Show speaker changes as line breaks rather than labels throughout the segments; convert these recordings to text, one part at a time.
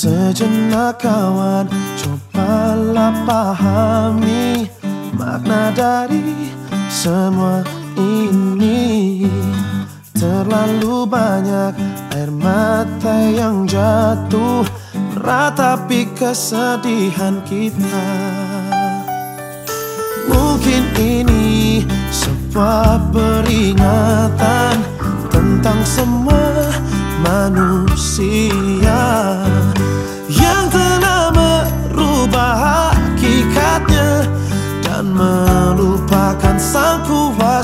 Sejenak kawan Cobalah pahami Makna dari semua ini. Terlalu banyak air mata yang jatuh Meratapi kesedihan kita. Mungkin ini sebuah peringatan Tentang semua manusia.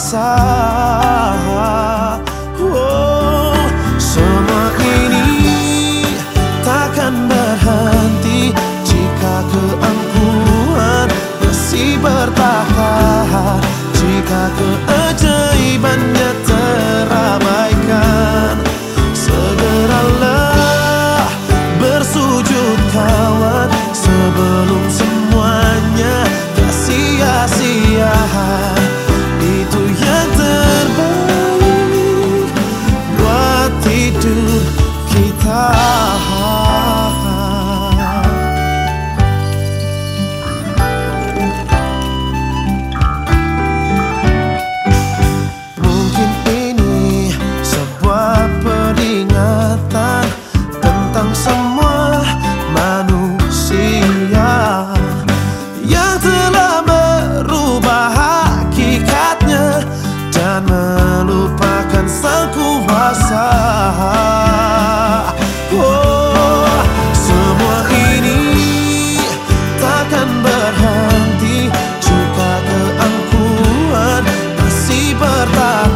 passar. Ah.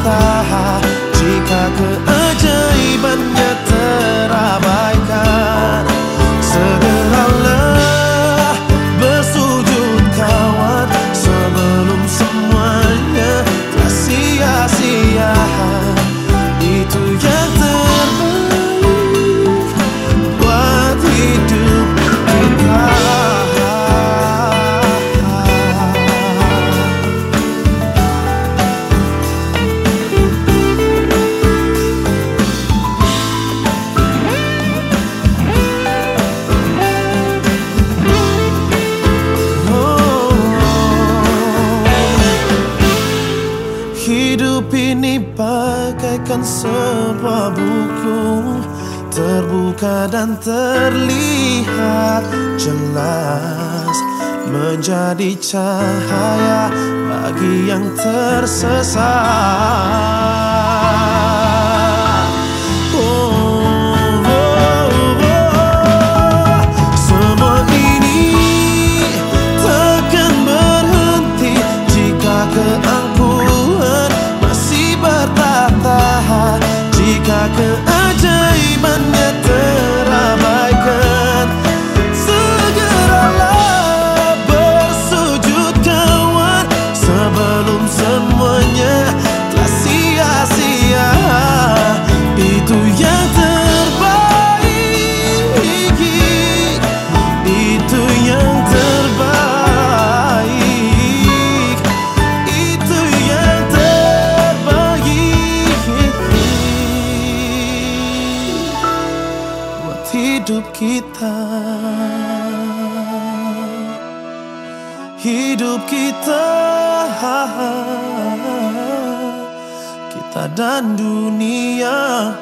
た。自覚 Biarkan sebuah buku. Terbuka dan terlihat jelas. Menjadi cahaya bagi yang tersesat. hidup kita. Hidup kita Kita dan dunia.